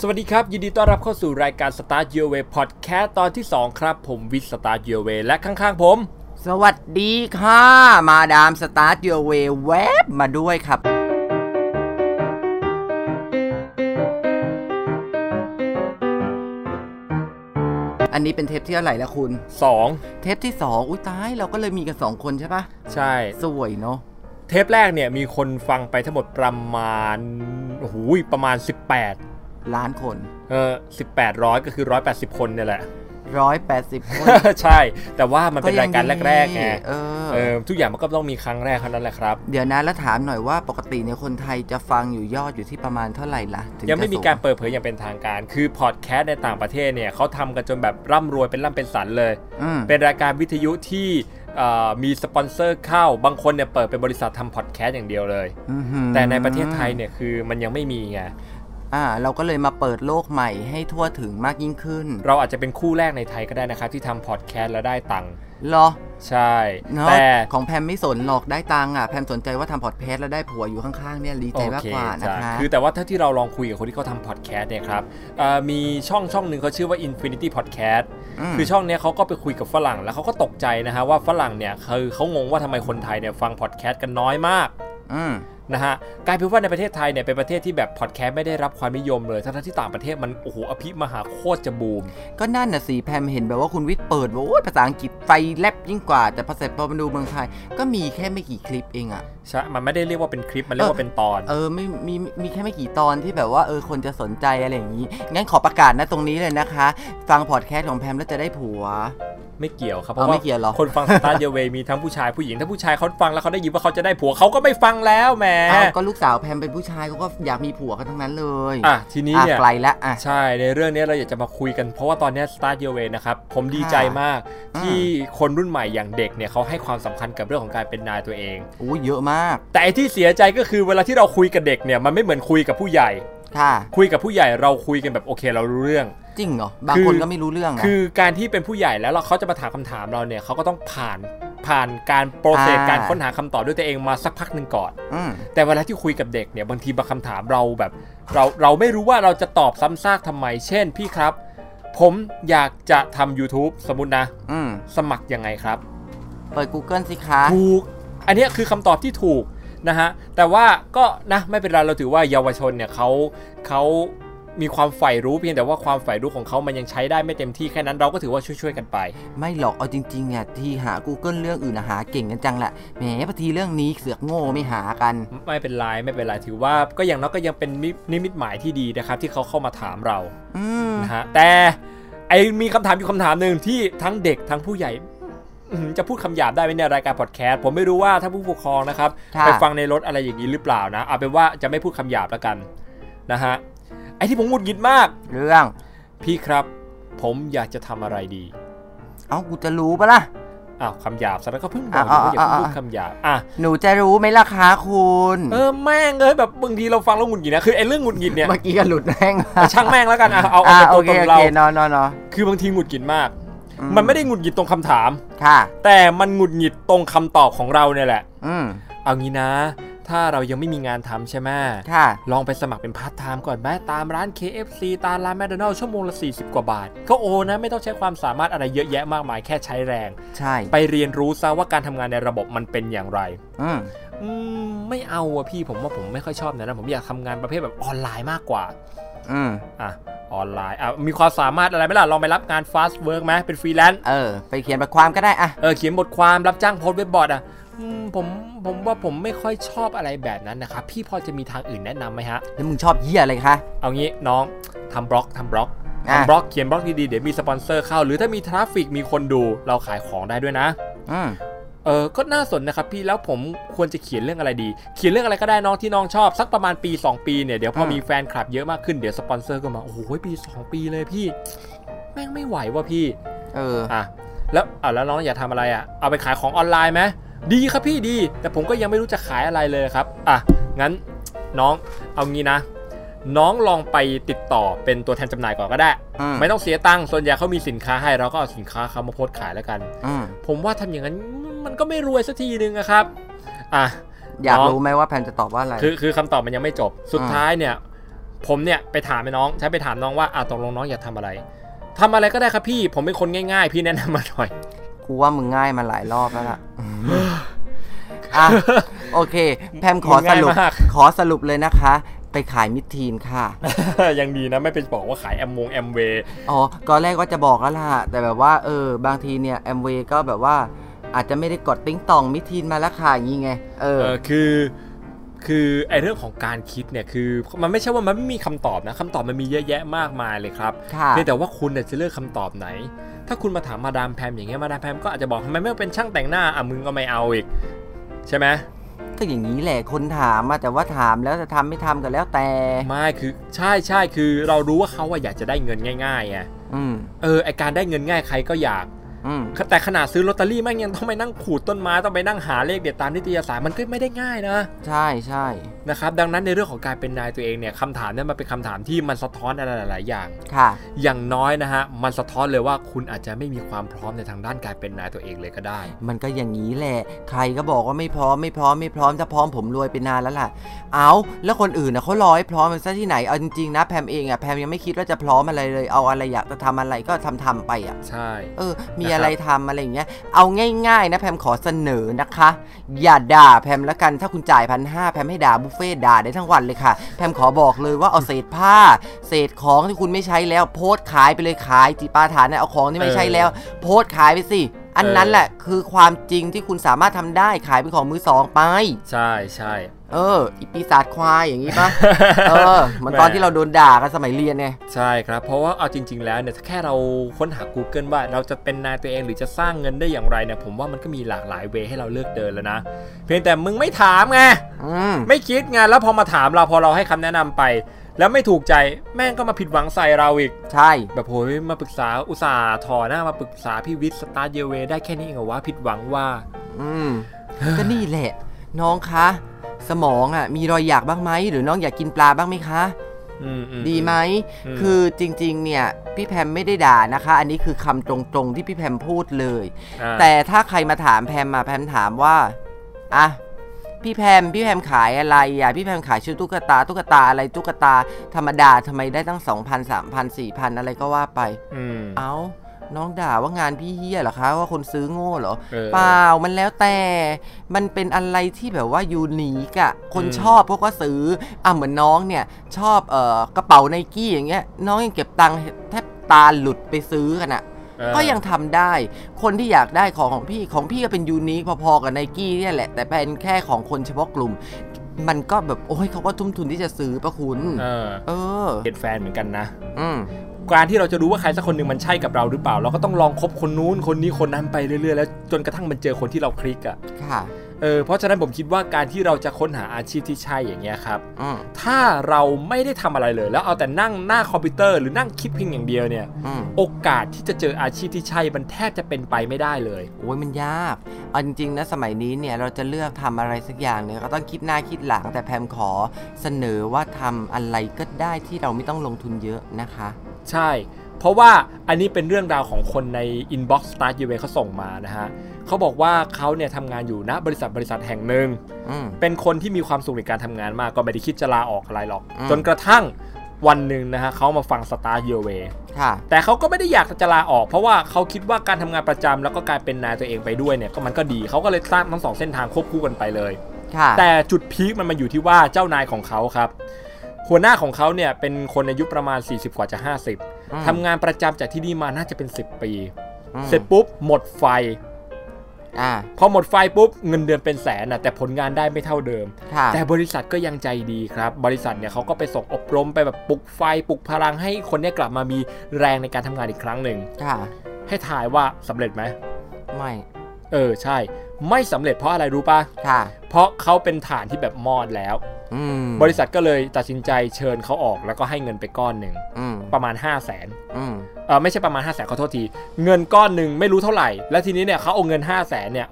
สวัสดีครับ ยินดีต้อนรับเข้าสู่รายการ Start Your Way Podcast ตอนที่ 2 ครับ ผมวิทย์ Start Your Way และข้างๆผม สวัสดีค่ะ มาดาม Start Your Wayเวบมาด้วยครับ อันนี้เป็นเทปที่เท่าไหร่แล้วคุณ 2 เทปที่ 2 อุ้ยตาย เราก็เลยมีกัน 2 คนใช่ปะใช่ สวยเนาะเทปแรกเนี่ยมีคนฟังไปทั้งหมดประมาณโอ้โหประมาณ 18 ล้านคน เออ1800ก็คือ180คนเนี่ยแหละร้อยแปดสิบคนใช่ แต่ว่ามันเป็นรายการแรกๆไงเออเออทุกอย่างมันก็ต้องมีครั้งแรกเท่านั้นแหละครับ เดี๋ยวนะแล้วถามหน่อยว่าปกติเนี่ยคนไทยจะฟังอยู่ยอดอยู่ที่ประมาณเท่าไหร่ล่ะถึยังไม่จะมีสูการเปิดเผยอย่างเป็นทางการ คือพอดแคสต์ในต่างประเทศเนี่ยเขาทำกันจนแบบร่ำรวยเป็นร่ำเป็นสันเลยอืมเป็นรายการวิทยุที่เอ่อมีสปอนเซอร์เข้าบางคนเนี่ยเปิดเป็นบริษัททำพอดแคสต์อย่างเดียวเลยอื้อหือแต่ในประเทศไทยเนี่ยคือมันยังไม่มีไง อ่าเราก็เลยมาเปิดโลกใหม่ให้ทั่วถึงมากยิ่งขึ้นเราอาจจะเป็นคู่แรกในไทยก็ได้นะครับที่ทำพอดแคสต์แล้วได้ตังค์เหรอใช่เนาะแต่ ของแพมไม่สนหรอกได้ตังค์อะแพมสนใจว่าทำพอดแคสต์แล้วได้ผัวอยู่ข้างๆเนี่ยดีใจมากกว่านะจ้คะคือแต่ว่าถ้าที่เราลองคุยกับคนที่เขาทำพอดแคสต์เนี่ยครับเอ่อมีช่องช่องหนึ่งเขาชื่อว่า Infinity Podcast มคือช่องเนี้ยเขาก็ไปคุยกับฝรั่งแล้วเขาก็ตกใจนะฮะว่าฝรั่งเนี่ยคือเขางงว่าทำไมคนไทยเนี่ยฟังพอดแคสต์กันน้อยมาก อืม นะฮะกลายเป็นว่าในประเทศไทยเนี่ยเป็นประเทศที่แบบพอดแคสต์ไม่ได้รับความนิยมเลยทั้งๆที่ต่างประเทศมันโอ้โหอภิมหาโคตรจะบูม ก็นั่นน่ะสิแพมเห็นแบบว่าคุณวิทย์เปิดว่าโอ้ยภาษาอังกฤษไฟแลบยิ่งกว่า แต่พอเสร็จพอมาดูเมืองไทย ก็มีแค่ไม่กี่คลิปเองอะใช่มันไม่ได้เรียกว่าเป็นคลิปมันเรียกว่าเป็นตอน เออไม่มีมีแค่ไม่กี่ตอนที่แบบว่าเออคนจะสนใจอะไรอย่างนี้งั้นขอประกาศนะตรงนี้เลยนะคะ ฟังพอดแคสต์ของแพมแล้วจะได้ผัวไม่เกี่ยวครับเพเอาราะไม่ว่าเกี่ยวเหรอคนฟัง Start Your Way มีทั้งผู้ชายผู้หญิงถ้าผู้ชายเขาฟังแล้วเขาได้ยินว่าเขาจะได้ผัวเขาก็ไม่ฟังแล้วแหมอ้าวก็ลูกสาวแพมเป็นผู้ชายเขาก็อยากมีผัวกันทั้งนั้นเลยอะทีนี้อะเนี่ยไกลละอะใช่ในเรื่องนี้เราอยากจะมาคุยกันเพราะว่าตอนนี้ Start Your Way นะครับผมดีใจมากอืมที่คนรุ่นใหม่อย่างเด็กเนี่ยเขาให้ความสำคัญกับเรื่องของการเป็นนายตัวเองโอ้ยเยอะมาก แต่ไอ้ที่เสียใจก็คือเวลาที่เราคุยกับเด็กเนี่ยมันไม่เหมือนคุยกับผู้ใหญ่ค่ะคุยกับผู้ใหญ่เราคุยกันแบบโอเคเรารู้เรื่องจริงเหรอบางคือคนก็ไม่รู้เรื่องนะคือการที่เป็นผู้ใหญ่แล้วเราเขาจะมาถามคำถามเราเนี่ยเขาก็ต้องผ่าน ผ่านการโปรเซสอ่าการค้นหาคำตอบด้วยตัวเองมาสักพักหนึ่งก่อนอืมแต่เวลาที่คุยกับเด็กเนี่ยบางทีบางคำถามเราแบบ เราเราไม่รู้ว่าเราจะตอบซ้ำซากทำไม เช่นพี่ครับ ผมอยากจะทำ YouTube สมมตินะอืมสมัครยังไงครับ เปิด Google สิคะถูกอันเนี้ยคือคำตอบที่ถูกนะฮะแต่ว่าก็นะไม่เป็นไรเราถือว่าเยาวชนเนี่ยเขาเขา มีความใฝ่รู้เพียงแต่ว่าความใฝ่รู้ของเขามันยังใช้ได้ไม่เต็มที่แค่นั้นเราก็ถือว่าช่วยๆกันไป ไม่หรอกเอาจริงๆอะที่หา Google เรื่องอื่นอะหาเก่งกันจังแหละแหมพอทีเรื่องนี้เสือกโง่ไม่หากัน ไม่เป็นไรไม่เป็นไรถือว่าก็อย่างน้อยก็ยังเป็นมินิมิตหมายที่ดีนะครับ ที่เขาเข้ามาถามเราอืมนะฮะแต่ไอมีคำถามอยู่คำถามหนึ่งที่ทั้งเด็กทั้งผู้ใหญ่อื้อหือจะพูดคำหยาบได้ไหมในรายการพอดแคสต์ผมไม่รู้ว่าถ้าผู้ปกครองนะครับค่ะไปฟังในรถอะไรอย่างนี้หรือเปล่านะเอาเป็นว่าจะไม่พูดคำหยาบแล้วกันนะฮะ ไอที่ผมหงุดหงิดมาก เรื่อง พี่ครับ ผมอยากจะทำอะไรดี เอ้ากูจะรู้ปะล่ะ อ้าวคำหยาบซะแล้วก็เพิ่งบอกออะยู่ว่าอย่าอะพูดอะคำหยาบอะหนูจะรู้ไหมล่ะคะคุณเออแม่งเลยแบบบางทีเราฟังแล้วหงุดหงิดนะคือไอ้เรื่องหงุดหงิดเนี่ยเมื่อกี้ก็หลุดแม่งช่างแม่งแล้วกันอะเอาเอาอ่าเป็นโอตัวเคตนโอเราเคนอนนอนนอนคือบางทีหงุดหงิดมากอืมันไม่ได้หงุดหงิดตรงคำถาม ค่ะ แต่มันหงุดหงิดตรงคำตอบของเราเนี่ยแหละ อืมเอางี้นะ ถ้าเรายังไม่มีงานทำใช่ไหมค่ะลองไปสมัครเป็นพาร์ทไทม์ก่อนไหมตามร้าน KFC ตามร้านแมคโดนัลด์ชั่วโมงละ 40 กว่าบาท ก็โอนะไม่ต้องใช้ความสามารถอะไรเยอะแยะมากมายแค่ใช้แรง ใช่ ไปเรียนรู้ซะว่าการทำงานในระบบมันเป็นอย่างไรอืมอืมไม่เอาอะพี่ผมว่าผมไม่ค่อยชอบนะนะผมอยากทำงานประเภทแบบออนไลน์มากกว่าอืมอะออนไลน์อะมีความสามารถอะไรไหมล่ะ ลองไปรับงาน Fastwork ไหมเป็นฟรีแลนซ์ เออ ไปเขียนบทความก็ได้อะเออ เขียนบทความรับจ้างโพสต์เว็บบอร์ดอะอืม ผมผมว่าผมไม่ค่อยชอบอะไรแบบนั้นนะครับ พี่พอจะมีทางอื่นแนะนำไหมฮะ แล้วมึงชอบเหี้ยอะไรคะ เอางี้น้องทำบล็อกทำบล็อกอะ ทำบล็อกเขียนบล็อกดีๆเดี๋ยวมีสปอนเซอร์เข้า หรือถ้ามี traffic มีคนดูเราขายของได้ด้วยนะ อืมเออก็น่าสนนะครับพี่แล้วผมควรจะเขียนเรื่องอะไรดี เขียนเรื่องอะไรก็ได้น้องที่น้องชอบสักประมาณปี 2 ปีเนี่ยเดี๋ยวพอมีแฟนคลับเยอะมากขึ้นเดี๋ยวสปอนเซอร์ก็มาโอ้โหปี 2 ปีเลยพี่ แม่งไม่ไหวว่ะพี่เออ อะแล้วอะแล้วน้องอยากทำอะไรอะเอาไปขายของออนไลน์ไหม ดีครับพี่ดี แต่ผมก็ยังไม่รู้จะขายอะไรเลยครับ อะ งั้นน้องเอางี้นะ น้องลองไปติดต่อเป็นตัวแทนจำหน่ายก่อนก็ได้อืมไม่ต้องเสียตังค์ส่วนใหญ่เขามีสินค้าให้เราก็เอาสินค้าเขามาโพสต์ขายแล้วกันอืมผมว่าทำอย่างนั้นมันก็ไม่รวยสักทีนึงอะครับ อะอยากน้องรู้ไหมว่าแพนจะตอบว่าอะไร คือคือคำตอบมันยังไม่จบ สุดอ่าท้ายเนี่ย ผมเนี่ยไปถามไอ้น้องฉันไปถามน้องว่าอะตกลงน้องอยากทำอะไรทำอะไรก็ได้ครับพี่ ผมเป็นคนง่าย ๆ พี่แนะนำมาหน่อย กูว่ามึงง่ายมาหลายรอบแล้วล่ะอะโอเค แพมขอสรุปมึงง่ายมากขอสรุปเลยนะคะ ไปขายมิสทีนค่ะ ยังดีนะไม่ไปบอกว่าขายแอมวงแอมเวย์อ๋อตอนแรกว่าจะบอกแล้วล่ะ แต่แบบว่าเออบางทีเนี่ยแอมเวย์ก็แบบว่า อาจจะไม่ได้กดติ้งตองมิสทีนมาแล้วค่ะอย่างงี้ไง เออเออคือคือไอเรื่องของการคิดเนี่ยคือมันไม่ใช่ว่ามันไม่มีคำตอบนะคำตอบมันมีเยอะแยะมากมายเลยครับค่ะเพียงแต่ว่าคุณเนี่ยจะเลือกคำตอบไหน ถ้าคุณมาถามมาดามแพมอย่างเงี้ยมาดามแพมก็อาจจะบอกทำไมไม่เป็นช่างแต่งหน้าอะมึงก็ไม่เอาอีก ใช่ไหมก็อย่างนี้แหละคนถามมาแต่ว่าถามแล้วจะทำไม่ทำก็แล้วแต่ไม่คือ ใช่ใช่คือเรารู้ว่าเขาอะอยากจะได้เงินง่ายๆไงอืมเออไอการได้เงินง่ายใครก็อยากอืม แต่ขนาดซื้อลอตเตอรี่แม่งยังต้องไปนั่งขูดต้นไม้ต้องไปนั่งหาเลขเด็ดตามนิตยสารมันก็ไม่ได้ง่ายนะ ใช่ใช่นะครับดังนั้นในเรื่องของการเป็นนายตัวเองเนี่ยคำถามเนี่ยมันเป็นคำถามที่มันสะท้อนอะไรหลาย ๆ อย่างค่ะ อย่างน้อยนะฮะมันสะท้อนเลยว่าคุณอาจจะไม่มีความพร้อมในทางด้านการเป็นนายตัวเองเลยก็ได้ มันก็อย่างนี้แหละ ใครก็บอกว่าไม่พร้อมไม่พร้อมไม่พร้อมถ้าพร้อมผมรวยไปนานแล้วล่ะ เอาแล้วคนอื่นนะเขารอให้พร้อมมันซะที่ไหนเอาจริงๆนะแพมเองอะแพมยังไม่คิดว่าจะพร้อมอะไรเลยเอาอะไรอยากจะทำอะไรก็ทำทำๆไปอะใช่เออมีนะครับอะไรทำอะไรอย่างเงี้ย เอาง่ายๆนะแพมขอเสนอนะคะ อย่าด่าแพมละกันถ้าคุณจ่ายพันห้าแพมให้ด่าบุฟเฟ่ต์ด่าได้ทั้งวันเลยค่ะ แพมขอบอกเลยว่าเอาเศษผ้า เศษของที่คุณไม่ใช้แล้วโพสต์ขายไปเลยขายจีปาถานเนี่ยเอาของที่ไม่ใช้แล้ว โพสต์ขายไปสิ อันนั้นแหละคือความจริงที่คุณสามารถทำได้ขายเป็นของมือสองไป ใช่ใช่เอออีปีศาจควายอย่างงี้ปะเออเหมันตอนที่เราโดนด่ากันสมัยเรียนไงใช่ครับ เพราะว่าเอาจริง ๆ แล้วเนี่ยถ้าแค่เราค้นหา Google ว่าเราจะเป็นนายตัวเองหรือจะสร้างเงินได้อย่างไรเนี่ยผมว่ามันก็มีหลากหลายเวย์ให้เราเลือกเดินแล้วนะ เพียงแต่มึงไม่ถามไงอืมไม่คิดไงแล้วพอมาถามเราพอเราให้คำแนะนำไป แล้วไม่ถูกใจแม่งก็มาผิดหวังใส่เราอีก ใช่ แบบโหยมาปรึกษาอุตส่าห์ถอหน้ามาปรึกษาพี่วิทย์สตาร์เยเวได้แค่นี้เองเหรอวะผิดหวังว่า อืม ก็นี่แหละ น้องคะ สมองอะ มีรอยอยากบ้างไหมหรือน้องอยากกินปลาบ้างไหมคะอืมอืม ดีไหม อืม คือจริงๆ เนี่ย พี่แพมไม่ได้ด่านะคะ อันนี้คือคำตรงๆที่พี่แพมพูดเลย อ่าแต่ถ้าใครมาถามแพมมาแพมถามว่า อะ พี่แพมพี่แพมขายอะไรอะพี่แพมขายชุดตุ๊กตาตุ๊กตาอะไรตุ๊กตาธรรมดาทำไมได้ตั้ง2,000 3,000 4,000อะไรก็ว่าไปอืมเอ้าน้องด่าว่างานพี่เฮียเหรอคะว่าคนซื้อโง่เหรอเออเปล่ามันแล้วแต่มันเป็นอะไรที่แบบว่ายูนิคอะคนอืมชอบพวกก็ซื้ออะเหมือนน้องเนี่ย ชอบเอ่อกระเป๋าไนกี้อย่างเงี้ย น้องยังเก็บตังค์แทบตาหลุดไปซื้อกันอะเออ ก็ยังทำได้ คนที่อยากได้ของของพี่ของพี่ก็เป็นยูนิคพอๆกับไนกี้เนี่ยแหละ แต่เป็นแค่ของคนเฉพาะกลุ่ม มันก็แบบโอ้ยเขาก็ทุ่มทุนที่จะซื้อปะคุณ เออ เออเป็นแฟนเหมือนกันนะ อืมการที่เราจะรู้ว่าใครสักคนหนึ่งมันใช่กับเราหรือเปล่า เราก็ต้องลองคบคนนู้นคนนี้คนนั้นไปเรื่อยๆ แล้วจนกระทั่งมันเจอคนที่เราคลิกอะ่ะค่ะ เออเพราะฉะนั้นผมคิดว่าการที่เราจะค้นหาอาชีพที่ใช่อย่างเงี้ยครับอืมถ้าเราไม่ได้ทำอะไรเลย แล้วเอาแต่นั่งหน้าคอมพิวเตอร์หรือนั่งคิดเพียงอย่างเดียวเนี่ยอืมโอกาสที่จะเจออาชีพที่ใช่มันแทบจะเป็นไปไม่ได้เลยโอ้ยมันยากเอาจริงๆนะสมัยนี้เนี่ยเราจะเลือกทำอะไรสักอย่างเนี่ยก็ต้องคิดหน้าคิดหลังแต่แพมขอเสนอว่าทำอะไรก็ได้ที่เราไม่ต้องลงทุนเยอะนะคะ ใช่ เพราะว่าอันนี้เป็นเรื่องราวของคนใน Inbox Start u เขาส่งมานะฮะเขาบอกว่าเขาเนี่ยทำงานอยู่ณบริษัทบริษัทแห่งหนึ่งอืมเป็นคนที่มีความสุขในการทำงานมากก็ไม่ได้คิดจะลาออกอะไรหรอกอืมจนกระทั่งวันหนึ่งนะฮะเขามาฟัง Start Your Way ค่ะแต่เขาก็ไม่ได้อยากจะลาออก เพราะว่าเขาคิดว่าการทำงานประจำแล้วก็การเป็นนายตัวเองไปด้วยเนี่ยก็มันก็ดีเขาก็เลยสร้างทั้งสองเส้นทางควบคู่กันไปเลยค่ะแต่จุดพีคมันมาอยู่ที่ว่าเจ้านายของเขาครับหัวหน้าของเขาเนี่ยเป็นคนอายุประมาณ 40 กว่าจะอืม50 ทำงานประจำจากที่นี่มาน่าจะเป็น 10 ปีอืมเสร็จปุ๊บหมดไฟอ่าพอหมดไฟปุ๊บเงินเดือนเป็นแสนนะแต่ผลงานได้ไม่เท่าเดิมค่ะแต่บริษัทก็ยังใจดีครับ บริษัทเนี่ยเขาก็ไปส่งอบรมไปแบบปลุกไฟปลุกพลังให้คนเนี้กลับมามีแรงในการทำงานอีกครั้งหนึ่งค่ะให้ทายว่าสำเร็จไหมไม่ เออใช่ ไม่สำเร็จเพราะอะไรรู้ปะค่ะเพราะเขาเป็นฐานที่แบบมอดแล้วอืม บริษัทก็เลยตัดสินใจเชิญเขาออกแล้วก็ให้เงินไปก้อนหนึ่งอืมประมาณ 5 0 0แสนอืมเออไม่ใช่ประมาณ 5 0 0แสนขอโทษที เงินก้อนหนึ่งไม่รู้เท่าไหร่ แล้วทีนี้เนี่ยเขาเอาเงิน 5 0 0แสนเนี่ย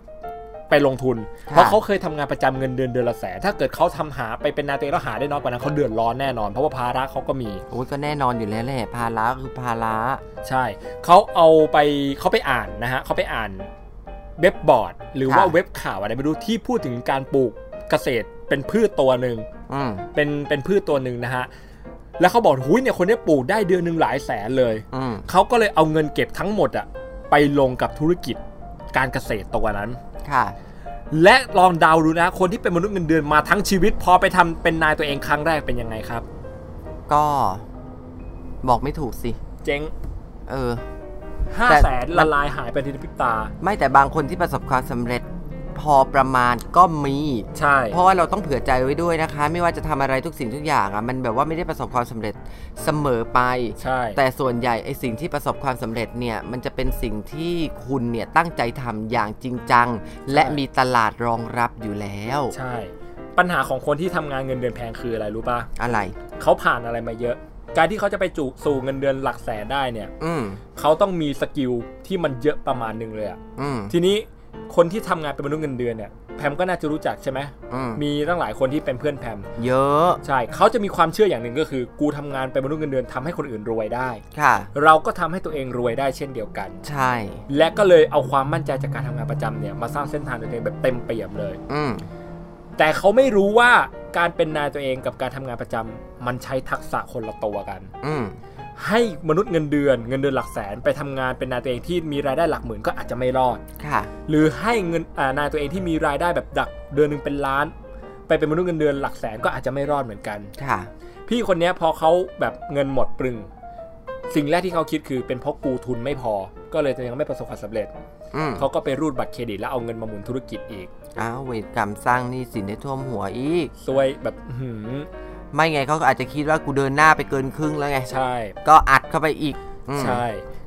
ไปลงทุน เพราะเขาเคยทำงานประจำเงินเดือนเดือนละแสน ถ้าเกิดเขาทำหาไปเป็นนายตัวเองแล้วหาได้น้อยกว่านั้นเขาเดือดร้อนแน่นอน เพราะว่าภาระเขาก็มีโอ้ยก็แน่นอนอยู่แล้วแหละภาระคือภาระใช่เขาเอาไปเขาไปอ่านนะฮะเขาไปอ่านเว็บบอร์ด หรือว่าค่ะเว็บข่าวอะไรไม่รู้ที่พูดถึงการปลูกเกษตร เป็นพืชตัวหนึ่งอืมเป็นเป็นพืชตัวหนึ่งนะฮะแล้วเขาบอกหุยเนี่ยคนนี้ปลูกได้เดือนหนึ่งหลายแสนเลยอืมเขาก็เลยเอาเงินเก็บทั้งหมดอะไปลงกับธุรกิจการเกษตรตัวนั้นค่ะและลองเดาดูนะ คนที่เป็นมนุษย์เงินเดือนมาทั้งชีวิต พอไปทำเป็นนายตัวเองครั้งแรกเป็นยังไงครับ ก็บอกไม่ถูกสิ เจ๊ง เออห้าแต่แสนละลายหายไปทีละพริบตา ไม่แต่บางคนที่ประสบความสำเร็จ พอประมาณก็มี ใช่ เพราะว่าเราต้องเผื่อใจไว้ด้วยนะคะ ไม่ว่าจะทำอะไรทุกสิ่งทุกอย่างอะมันแบบว่าไม่ได้ประสบความสำเร็จเสมอไป ใช่ แต่ส่วนใหญ่ไอสิ่งที่ประสบความสำเร็จเนี่ยมันจะเป็นสิ่งที่คุณเนี่ยตั้งใจทำอย่างจริงจัง และมีตลาดรองรับอยู่แล้ว ใช่ ปัญหาของคนที่ทำงานเงินเดือนแพงคืออะไรรู้ป่ะอะไรเขาผ่านอะไรมาเยอะการที่เขาจะไปจูสู่เงินเดือนหลักแสนได้เนี่ย อืมเขาต้องมีสกิลที่มันเยอะประมาณหนึ่งเลยอะอืมทีนี้ คนที่ทำงานเป็นมนุษย์เงินเดือนเนี่ยแพมก็น่าจะรู้จักใช่ไหมอืมมีตั้งหลายคนที่เป็นเพื่อนแพมเยอะใช่เขาจะมีความเชื่ออย่างหนึ่งก็คือ กูทำงานเป็นมนุษย์เงินเดือนทำให้คนอื่นรวยได้ค่ะ เราก็ทำให้ตัวเองรวยได้เช่นเดียวกัน ใช่ และก็เลยเอาความมั่นใจจากการทำงานประจำเนี่ยมาสร้างเส้นทางตัวเองแบบเต็มเปี่ยมเลยอืมแต่เขาไม่รู้ว่าการเป็นนายตัวเองกับการทำงานประจำมันใช้ทักษะคนละตัวกัน อืม ให้มนุษย์เงินเดือนเงินเดือนหลักแสนไปทำงานเป็นนายตัวเองที่มีรายได้หลักหมื่นก็อาจจะไม่รอดค่ะ หรือให้เงินอ่านายตัวเองที่มีรายได้แบบดักเดือนหนึ่งเป็นล้าน ไปเป็นมนุษย์เงินเดือนหลักแสนก็อาจจะไม่รอดเหมือนกันค่ะ พี่คนเนี้ยพอเขาแบบเงินหมดปรึง สิ่งแรกที่เขาคิดคือเป็นเพราะกูทุนไม่พอ ก็เลยยังไม่ประสบความสำเร็จอืมเขาก็ไปรูดบัตรเครดิตแล้วเอาเงินมาหมุนธุรกิจอีกอ้าวเวรกรรมสร้างหนี้สินให้ท่วมหัวอีกซวยแบบอื้อหือ ไม่ไงเขาก็อาจจะคิดว่ากูเดินหน้าไปเกินครึ่งแล้วไงใช่ ก็อัดเข้าไปอีกอืมใช่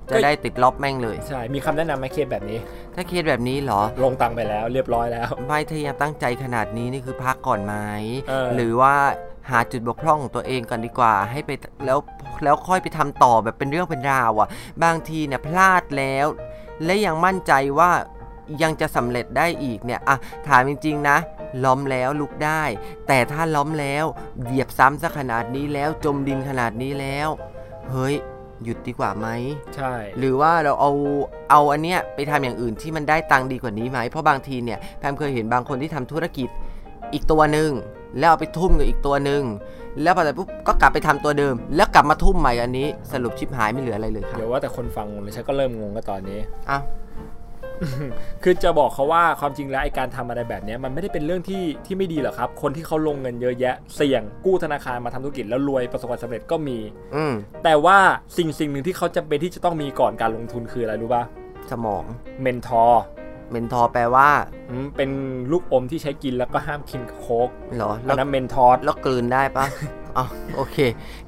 จะได้ติดลบแม่งเลย ใช่ มีคำแนะนำไหมเคสแบบนี้ ถ้าเคสแบบนี้เหรอ ลงตังค์ไปแล้วเรียบร้อยแล้ว ไม่ถ้ายังตั้งใจขนาดนี้นี่คือพักก่อนไหมเออหรือว่าหาจุดบกพร่องของตัวเองก่อนดีกว่า ให้ไปแล้วแล้วค่อยไปทำต่อแบบเป็นเรื่องเป็นราวอะ บางทีเนี่ยพลาดแล้ว และยังมั่นใจว่า ยังจะสำเร็จได้อีกเนี่ยอะถามจริง ๆ นะล้มแล้วลุกได้ แต่ถ้าล้มแล้วเหยียบซ้ำซะขนาดนี้แล้วจมดินขนาดนี้แล้ว เฮ้ย หยุดดีกว่าไหมใช่ หรือว่าเราเอาเอาอันเนี้ยไปทำอย่างอื่นที่มันได้ตังค์ดีกว่านี้ไหมเพราะบางทีเนี่ยแพมเคยเห็นบางคนที่ทำธุรกิจอีกตัวหนึ่งแล้วเอาไปทุ่มกับอีกตัวหนึ่งแล้วพอแต่ปุ๊บก็กลับไปทำตัวเดิม แล้วกลับมาทุ่มใหม่อันนี้ สรุปชิบหายไม่เหลืออะไรเลยค่ะเดี๋ยวว่าแต่คนฟังงงเลยฉันก็เริ่มงงก็ตอนนี้อ้าว คือจะบอกเขาว่าความจริงแล้วไอการทำอะไรแบบเนี้ยมันไม่ได้เป็นเรื่องที่ที่ไม่ดีหรอกครับ คนที่เขาลงเงินเยอะแยะ เสี่ยงกู้ธนาคารมาทำธุรกิจแล้วรวยประสบความสำเร็จก็มีอืมแต่ว่าสิ่งสิ่งหนึ่งที่เขาจำเป็นที่จะต้องมีก่อนการลงทุนคืออะไรรู้ป่ะสมอง mentor mentor แปลว่าเป็นลูกอมที่ใช้กินแล้วก็ห้ามกินกับโค้กเหรอแล้วอันนั้น Mentos แล้วกลืนได้ปะ อ๋อโอเค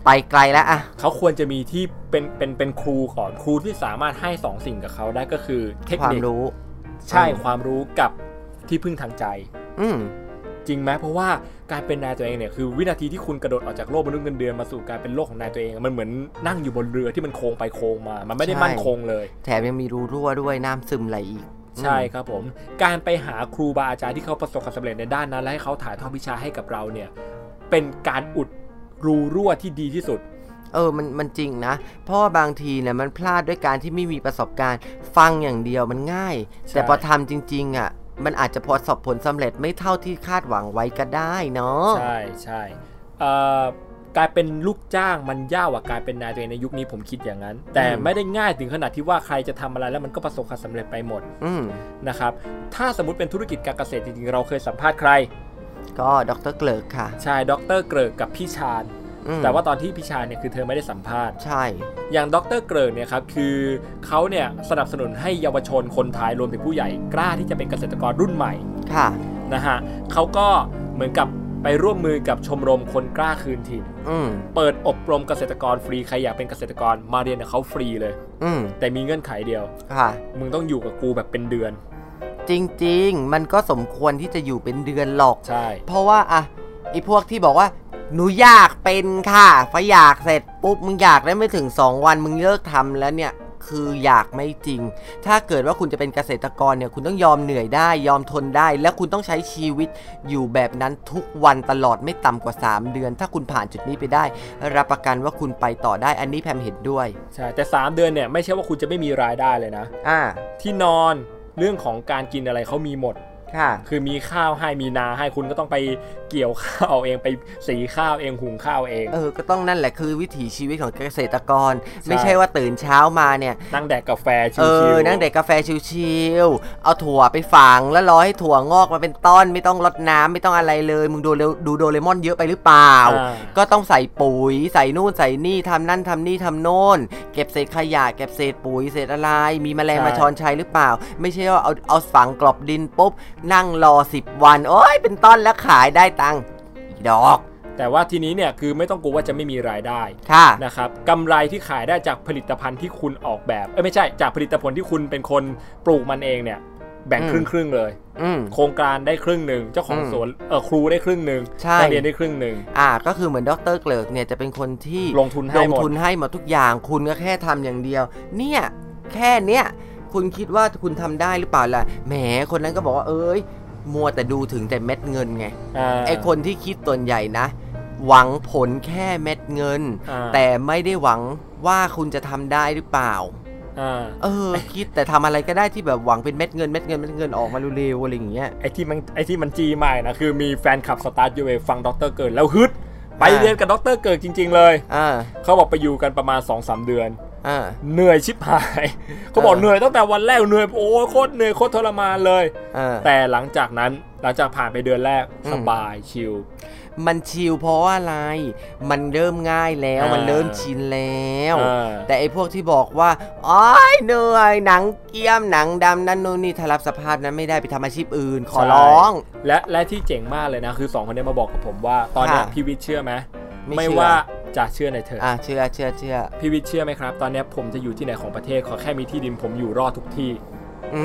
ไปไกลแล้วอะเขาควรจะมีที่เป็นเป็นเป็นครูก่อนครูที่สามารถให้สองสิ่งกับเขาได้ก็คือเทคความนิครู้ใช่อืมความรู้กับที่พึ่งทางใจ อืมจริงไหมเพราะว่าการเป็นนายตัวเองเนี่ยคือวินาทีที่คุณกระโดดออกจากโลกมนุษย์เงินเดือนมาสู่การเป็นโลกของนายตัวเองมันเหมือนนั่งอยู่บนเรือที่มันโค้งไปโค้งมา มันไม่ได้ใช่มั่นคงเลย แถมยังมีรูรั่วด้วยน้ำซึมไหลอีกใช่ครับผม การไปหาครูบาอาจารย์ที่เขาประสบความสำเร็จในด้านนั้น และให้เขาถ่ายทอดวิชาให้กับเราเนี่ย เป็นการอุด รูรั่วที่ดีที่สุด เออมันมันจริงนะ เพราะว่าบางทีเนี่ยมันพลาดด้วยการที่ไม่มีประสบการณ์ฟังอย่างเดียวมันง่ายใช่แต่พอทำจริง ๆ อะ มันอาจจะพอสอบผลสำเร็จไม่เท่าที่คาดหวังไว้ก็ได้เนาะใช่ใช่เอ่อการเป็นลูกจ้างมันยากกว่าการเป็นนายตัวเองในยุคนี้ผมคิดอย่างนั้น แต่อืมไม่ได้ง่ายถึงขนาดที่ว่าใครจะทำอะไรแล้วมันก็ประสบความสำเร็จไปหมดอืมนะครับถ้าสมมติเป็นธุรกิจการเกษตรจริงๆเราเคยสัมภาษณ์ใคร ก็ดรเกลิกค่ะ ใช่ดรเกริกกับพี่ชาญอืมแต่ว่าตอนที่พี่ชาญเนี่ยคือเธอไม่ได้สัมภาษณ์ ใช่ อย่างดรเกริกเนี่ยครับคือเขาเนี่ยสนับสนุนให้เยาวชนคนไทยรวมถึงผู้ใหญ่กล้าที่จะเป็นเกษตรกรรุ่นใหม่ ค่ะ นะฮะเขาก็เหมือนกับไปร่วมมือกับชมรมคนกล้าคืนถิ่นอืมเปิดอบรมเกษตรกรฟรี ใครอยากเป็นเกษตรกรมาเรียนกับเขาฟรีเลยอืมแต่มีเงื่อนไขเดียว ค่ะ มึงต้องอยู่กับกูแบบเป็นเดือน จริง ๆ มันก็สมควรที่จะอยู่เป็นเดือนหรอก ใช่ เพราะว่าอะไอพวกที่บอกว่า หนูอยากเป็นค่ะพออยากเสร็จปุ๊บมึงอยากได้ไม่ถึง 2 วันมึงเลิกทำแล้วเนี่ยคืออยากไม่จริง ถ้าเกิดว่าคุณจะเป็นเกษตรกรเนี่ย คุณต้องยอมเหนื่อยได้ ยอมทนได้ และคุณต้องใช้ชีวิตอยู่แบบนั้นทุกวันตลอดไม่ต่ำกว่า 3 เดือน ถ้าคุณผ่านจุดนี้ไปได้ รับประกันว่าคุณไปต่อได้ อันนี้แพมเห็นด้วย ใช่ แต่ 3 เดือนเนี่ย ไม่ใช่ว่าคุณจะไม่มีรายได้เลยนะ อ่า ที่นอน เรื่องของการกินอะไรเขามีหมด ค่ะคือมีข้าวให้มีนาให้คุณก็ต้องไปเกี่ยวข้าวเองไปสีข้าวเองหุงข้าวเอง เออก็ต้องนั่นแหละคือวิถีชีวิตของเกษตรกร ไม่ใช่ว่าตื่นเช้ามาเนี่ย นั่งแดกกาแฟชิเอวอๆนั่งเด็กกาแฟชิวๆเอาถั่วไปฝังแล้วรอให้ถั่วงอกมาเป็นต้นไม่ต้องรดน้ำไม่ต้องอะไรเลย มึงดูเรดูโดเรมอนเยอะไปหรือเปล่าอ่า ก็ต้องใส่ปุ๋ยใส่นู่นใส่นี่ทำนั่นทำนี่ทำโน่น เก็บเศษขยะเก็บเศษปุ๋ยเศษอะไร มีแมลงใช่มาชอนชัยหรือเปล่า ไม่ใช่ว่าเอาเอาฝังกลบดินปุ๊บนั่งรอ 10 วัน โอ้ยเป็นต้นแล้วขายได้ตังค์อีดอก แต่ว่าทีนี้เนี่ยคือไม่ต้องกลัวว่าจะไม่มีรายได้ค่ะนะครับกำไรที่ขายได้จากผลิตภัณฑ์ที่คุณออกแบบเอ้ยไม่ใช่จากผลิตผลที่คุณเป็นคนปลูกมันเองเนี่ยแบ่งอืมครึ่งครึ่งๆเลยอืมโครงการได้ครึ่งหนึ่งเจ้าของอืมสวนเออครูได้ครึ่งหนึ่งใช่นักเรียนได้ครึ่งหนึ่งอ่า ก็คือเหมือนดรเกลิกเนี่ยจะเป็นคนที่ลงทุนให้ลงหมดทุนให้หมดทุกอย่างคุณก็แค่ทำอย่างเดียว เนี่ยแค่เนี้ย คุณคิดว่าคุณทำได้หรือเปล่าล่ะแหมคนนั้นก็บอกว่าเอ้ย มัวแต่ดูถึงแต่เม็ดเงินไงอ่าไอคนที่คิดส่วนใหญ่นะ หวังผลแค่เม็ดเงินอ่าแต่ไม่ได้หวังว่าคุณจะทำได้หรือเปล่าอ่าเออคิดแต่ทำอะไรก็ได้ที่แบบหวังเป็นเม็ดเงินเม็ดเงินเม็ดเงินออกมาเร็วๆอะไรอย่างเงี้ยไอที่มันไอที่มันจีใหม่นะคือมีแฟนคลับ Start Your Way ฟังด็อกเตอร์เกิดแล้วฮึดไปอ่าเรียนกับด็อกเตอร์เกิดจริง ๆ เลยอ่าเขาบอกไปอยู่กันประมาณ2อสเดือนอ่า เหนื่อยชิบหายเขาบอกเออเหนื่อยตั้งแต่วันแรกเหนื่อยโอ้ยโคตรเหนื่อยโคตรทรมานเลยอ่าแต่หลังจากนั้นหลังจากผ่านไปเดือนแรกอืมสบายชิลมันชิลเพราะว่าอะไร มันเริ่มง่ายแล้วอ่ามัมันเริ่มชินแล้วอ่าแต่ไอ้พวกที่บอกว่าอ้อยเหนื่อยหนังเกียมหนังดำนั่นนู่นนี่ถ้ารับสภาพนั้นไม่ได้ไปทำอาชีพอื่นขอใช่ร้อง และและที่เจ๋งมากเลยนะ คือสองคนนี้มาบอกกับผมว่า ตอนเนี้ยค่ะพี่วิทย์เชื่อไหม ไม่ไม่เชื่อว่าจะเชื่อในเธออะเชื่อเชื่อเชื่อพี่วิทย์เชื่อไหมครับ ตอนเนี้ยผมจะอยู่ที่ไหนของประเทศขอแค่มีที่ดินผมอยู่รอดทุกที่ อื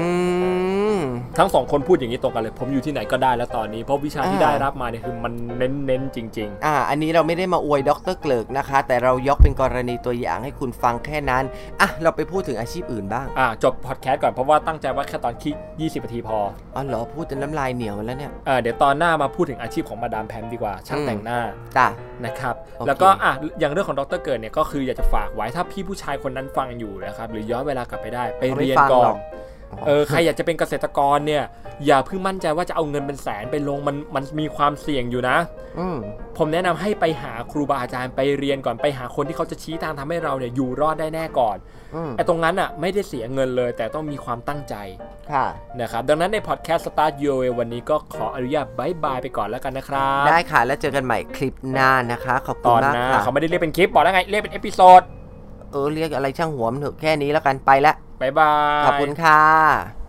มทั้งสองคนพูดอย่างนี้ตรงกันเลย ผมอยู่ที่ไหนก็ได้แล้วตอนนี้เพราะวิชาที่อ่าได้รับมาเนี่ยคือมันเน้นเน้นๆจริงอ่า อันนี้เราไม่ได้มาอวยดรเกลิกนะคะ แต่เรายกเป็นกรณีตัวอย่างให้คุณฟังแค่นั้น อะ เราไปพูดถึงอาชีพอื่นบ้างๆอ่า จบพอดแคสต์ก่อนเพราะว่าตั้งใจว่าแค่ตอนคิด20นาทีพออ๋อเหรอพูดจนน้ำลายเหนียวหมดแล้วเนี่ยเออเดี๋ยวตอนหน้ามาพูดถึงอาชีพของมาดามแพมดีกว่าช่างอืมแต่งหน้าจ้ะนะครับโอเคแล้วก็อะอย่างเรื่องของดรเกิดเนี่ยก็คืออยากจะฝากไว้ถ้าพี่ผู้ชายคนนั้นฟังอยู่นะครับหรือย้อนเวลากลับไปได้ ไปเขาไม่เรียนฟังก่อนหรอก เออใครอยากจะเป็นเกษตรกรเนี่ย อย่าเพิ่งมั่นใจว่าจะเอาเงินเป็นแสนไปลงมันมันมีความเสี่ยงอยู่นะอืมผมแนะนำให้ไปหาครูบาอาจารย์ไปเรียนก่อนไปหาคนที่เขาจะชี้ทางทำให้เราเนี่ยอยู่รอดได้แน่ก่อนอืมไอ้ตรงนั้นอะไม่ได้เสียเงินเลย แต่ต้องมีความตั้งใจค่ะนะครับดังนั้นในพอดแคสต์ Start Your Way วันนี้ก็ขออนุญาต bye bye ไปก่อนแล้วกันนะครับ ได้ค่ะแล้วเจอกันใหม่คลิปหน้านะคะขอบคุณอนมากหน้าค่ะเขาไม่ได้เรียกเป็นคลิปบอกแล้วไงเรียกเป็น episodeเออเรียกอะไรช่างหัวมันเถอะแค่นี้แล้วกันไปละ บายบาย ขอบคุณค่ะ